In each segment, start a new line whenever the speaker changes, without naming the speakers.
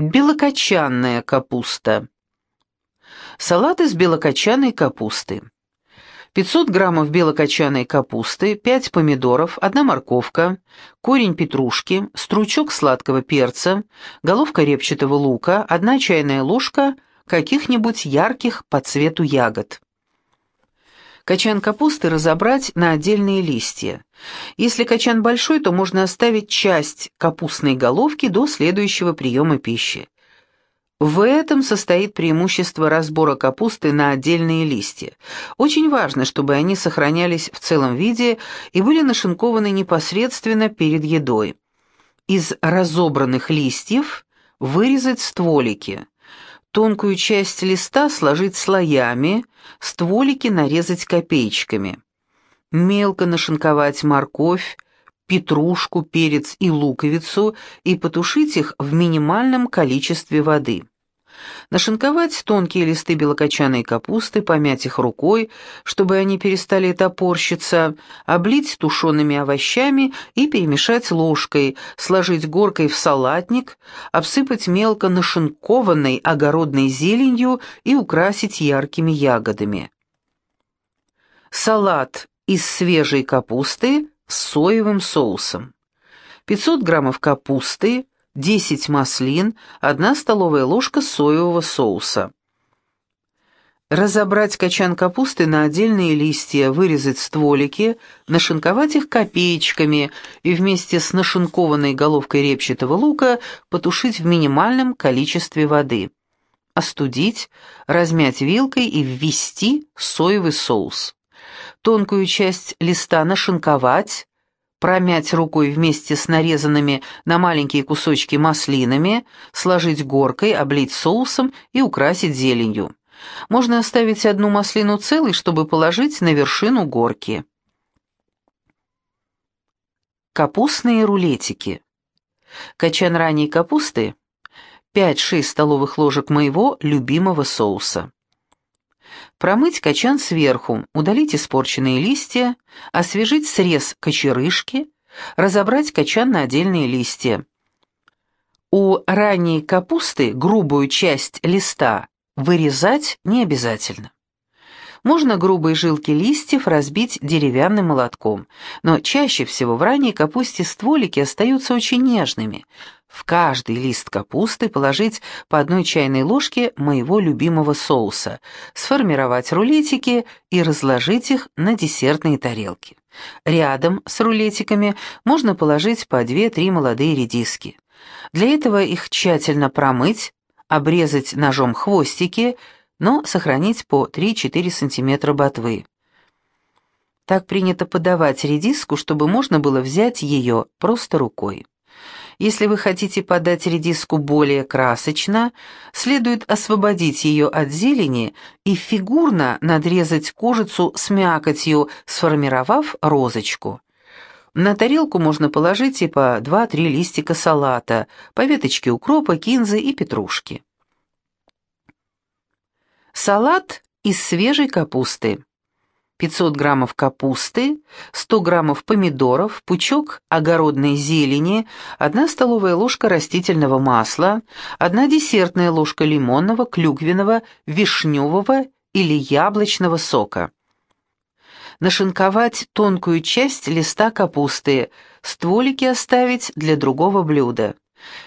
Белокочанная капуста. Салат из белокочанной капусты. 500 граммов белокочанной капусты, 5 помидоров, 1 морковка, корень петрушки, стручок сладкого перца, головка репчатого лука, 1 чайная ложка каких-нибудь ярких по цвету ягод. Качан капусты разобрать на отдельные листья. Если качан большой, то можно оставить часть капустной головки до следующего приема пищи. В этом состоит преимущество разбора капусты на отдельные листья. Очень важно, чтобы они сохранялись в целом виде и были нашинкованы непосредственно перед едой. Из разобранных листьев вырезать стволики. Тонкую часть листа сложить слоями, стволики нарезать копеечками. Мелко нашинковать морковь, петрушку, перец и луковицу и потушить их в минимальном количестве воды. Нашинковать тонкие листы белокочанной капусты, помять их рукой, чтобы они перестали топорщиться, облить тушеными овощами и перемешать ложкой, сложить горкой в салатник, обсыпать мелко нашинкованной огородной зеленью и украсить яркими ягодами. Салат из свежей капусты с соевым соусом. 500 граммов капусты, 10 маслин, 1 столовая ложка соевого соуса. Разобрать качан капусты на отдельные листья, вырезать стволики, нашинковать их копеечками и вместе с нашинкованной головкой репчатого лука потушить в минимальном количестве воды. Остудить, размять вилкой и ввести соевый соус тонкую часть листа нашинковать, промять рукой вместе с нарезанными на маленькие кусочки маслинами, сложить горкой, облить соусом и украсить зеленью. Можно оставить одну маслину целой, чтобы положить на вершину горки. Капустные рулетики. Качан ранней капусты 5-6 столовых ложек моего любимого соуса. Промыть качан сверху, удалить испорченные листья, освежить срез кочерышки, разобрать качан на отдельные листья. У ранней капусты грубую часть листа вырезать не обязательно. Можно грубые жилки листьев разбить деревянным молотком, но чаще всего в ранней капусте стволики остаются очень нежными. В каждый лист капусты положить по одной чайной ложке моего любимого соуса, сформировать рулетики и разложить их на десертные тарелки. Рядом с рулетиками можно положить по 2-3 молодые редиски. Для этого их тщательно промыть, обрезать ножом хвостики, но сохранить по 3-4 см ботвы. Так принято подавать редиску, чтобы можно было взять ее просто рукой. Если вы хотите подать редиску более красочно, следует освободить ее от зелени и фигурно надрезать кожицу с мякотью, сформировав розочку. На тарелку можно положить и по 2-3 листика салата, по веточке укропа, кинзы и петрушки. Салат из свежей капусты. 500 граммов капусты, 100 граммов помидоров, пучок огородной зелени, 1 столовая ложка растительного масла, 1 десертная ложка лимонного, клюквенного, вишневого или яблочного сока. Нашинковать тонкую часть листа капусты, стволики оставить для другого блюда.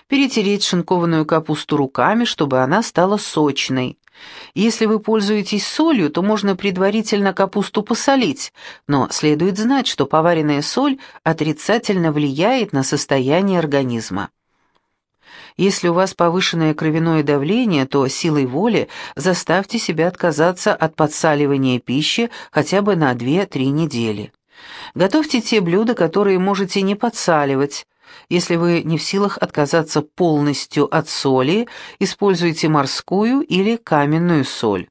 Перетереть шинкованную капусту руками, чтобы она стала сочной. Если вы пользуетесь солью, то можно предварительно капусту посолить, но следует знать, что поваренная соль отрицательно влияет на состояние организма. Если у вас повышенное кровяное давление, то силой воли заставьте себя отказаться от подсаливания пищи хотя бы на 2-3 недели. Готовьте те блюда, которые можете не подсаливать, если вы не в силах отказаться полностью от соли, используйте морскую или каменную соль.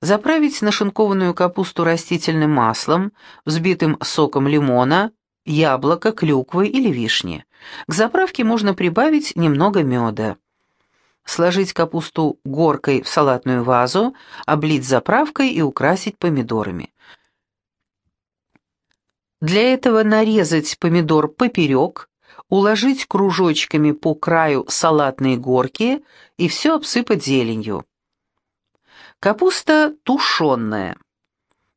Заправить нашинкованную капусту растительным маслом, взбитым соком лимона, яблока, клюквы или вишни. К заправке можно прибавить немного меда. Сложить капусту горкой в салатную вазу, облить заправкой и украсить помидорами. Для этого нарезать помидор поперек, уложить кружочками по краю салатные горки и все обсыпать зеленью. Капуста тушеная.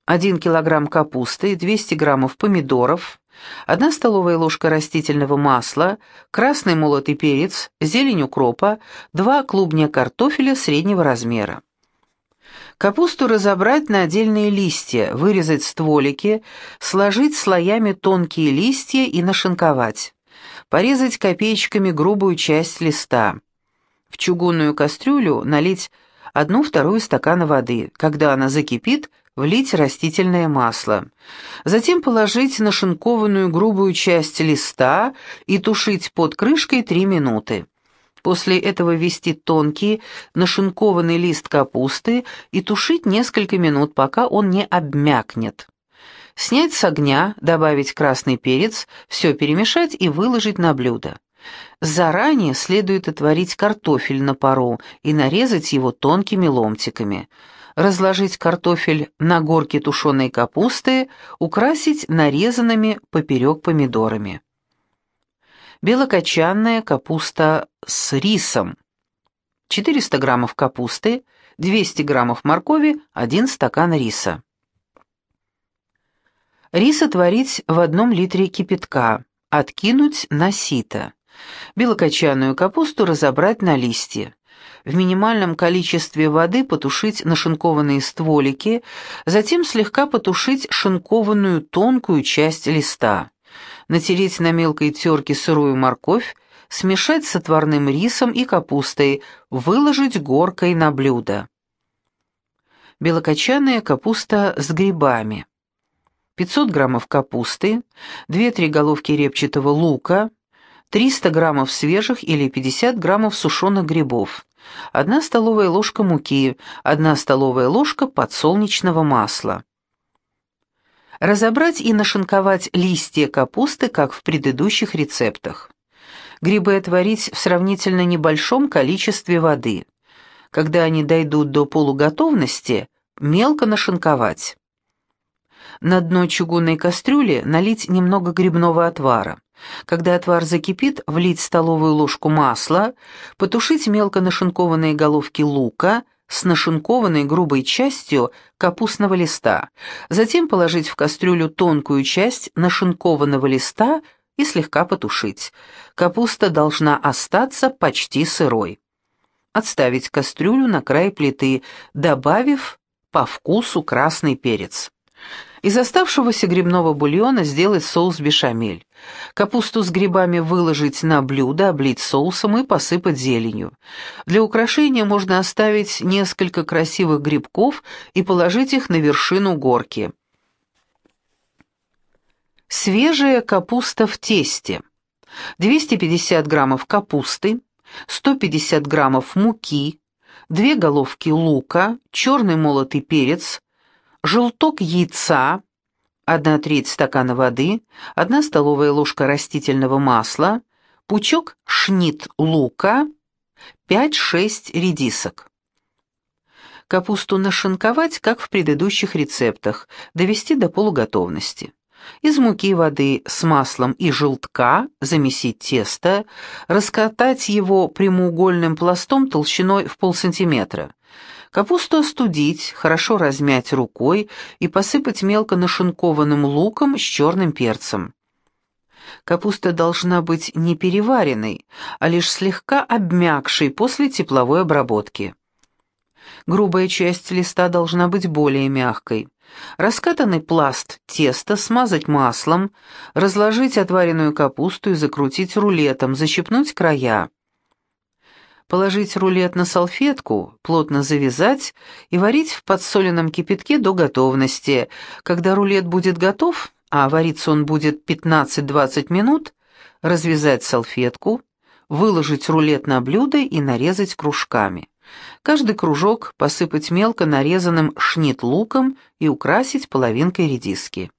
1 килограмм капусты, 200 граммов помидоров, 1 столовая ложка растительного масла, красный молотый перец, зелень укропа, 2 клубня картофеля среднего размера. Капусту разобрать на отдельные листья, вырезать стволики, сложить слоями тонкие листья и нашинковать. Порезать копеечками грубую часть листа. В чугунную кастрюлю налить одну-вторую стакана воды. Когда она закипит, влить растительное масло. Затем положить нашинкованную грубую часть листа и тушить под крышкой 3 минуты. После этого ввести тонкий нашинкованный лист капусты и тушить несколько минут, пока он не обмякнет. Снять с огня, добавить красный перец, все перемешать и выложить на блюдо. Заранее следует отварить картофель на пару и нарезать его тонкими ломтиками. Разложить картофель на горке тушеной капусты, украсить нарезанными поперек помидорами белокочанная капуста с рисом, 400 граммов капусты, 200 граммов моркови, 1 стакан риса. Рис отварить в одном литре кипятка, откинуть на сито. Белокочанную капусту разобрать на листья. В минимальном количестве воды потушить нашинкованные стволики, затем слегка потушить шинкованную тонкую часть листа натереть на мелкой терке сырую морковь, смешать с отварным рисом и капустой, выложить горкой на блюдо. Белокочанная капуста с грибами. 500 граммов капусты, 2-3 головки репчатого лука, 300 граммов свежих или 50 граммов сушеных грибов, 1 столовая ложка муки, 1 столовая ложка подсолнечного масла. Разобрать и нашинковать листья капусты, как в предыдущих рецептах. Грибы отварить в сравнительно небольшом количестве воды. Когда они дойдут до полуготовности, мелко нашинковать. На дно чугунной кастрюли налить немного грибного отвара. Когда отвар закипит, влить столовую ложку масла, потушить мелко нашинкованные головки лука – с нашинкованной грубой частью капустного листа, затем положить в кастрюлю тонкую часть нашинкованного листа и слегка потушить. Капуста должна остаться почти сырой. Отставить кастрюлю на край плиты, добавив по вкусу красный перец. Из оставшегося грибного бульона сделать соус бешамель. Капусту с грибами выложить на блюдо, облить соусом и посыпать зеленью. Для украшения можно оставить несколько красивых грибков и положить их на вершину горки. Свежая капуста в тесте. 250 граммов капусты, 150 граммов муки, 2 головки лука, черный молотый перец, желток яйца, 1 треть стакана воды, 1 столовая ложка растительного масла, пучок шнит лука, 5-6 редисок. Капусту нашинковать, как в предыдущих рецептах, довести до полуготовности. Из муки, воды с маслом и желтка замесить тесто, раскатать его прямоугольным пластом толщиной в полсантиметра. Капусту остудить, хорошо размять рукой и посыпать мелко нашинкованным луком с черным перцем. Капуста должна быть не переваренной, а лишь слегка обмякшей после тепловой обработки. Грубая часть листа должна быть более мягкой. Раскатанный пласт теста смазать маслом, разложить отваренную капусту и закрутить рулетом, защипнуть края положить рулет на салфетку, плотно завязать и варить в подсоленном кипятке до готовности. Когда рулет будет готов, а вариться он будет 15-20 минут, развязать салфетку, выложить рулет на блюдо и нарезать кружками. Каждый кружок посыпать мелко нарезанным шнит-луком и украсить половинкой редиски.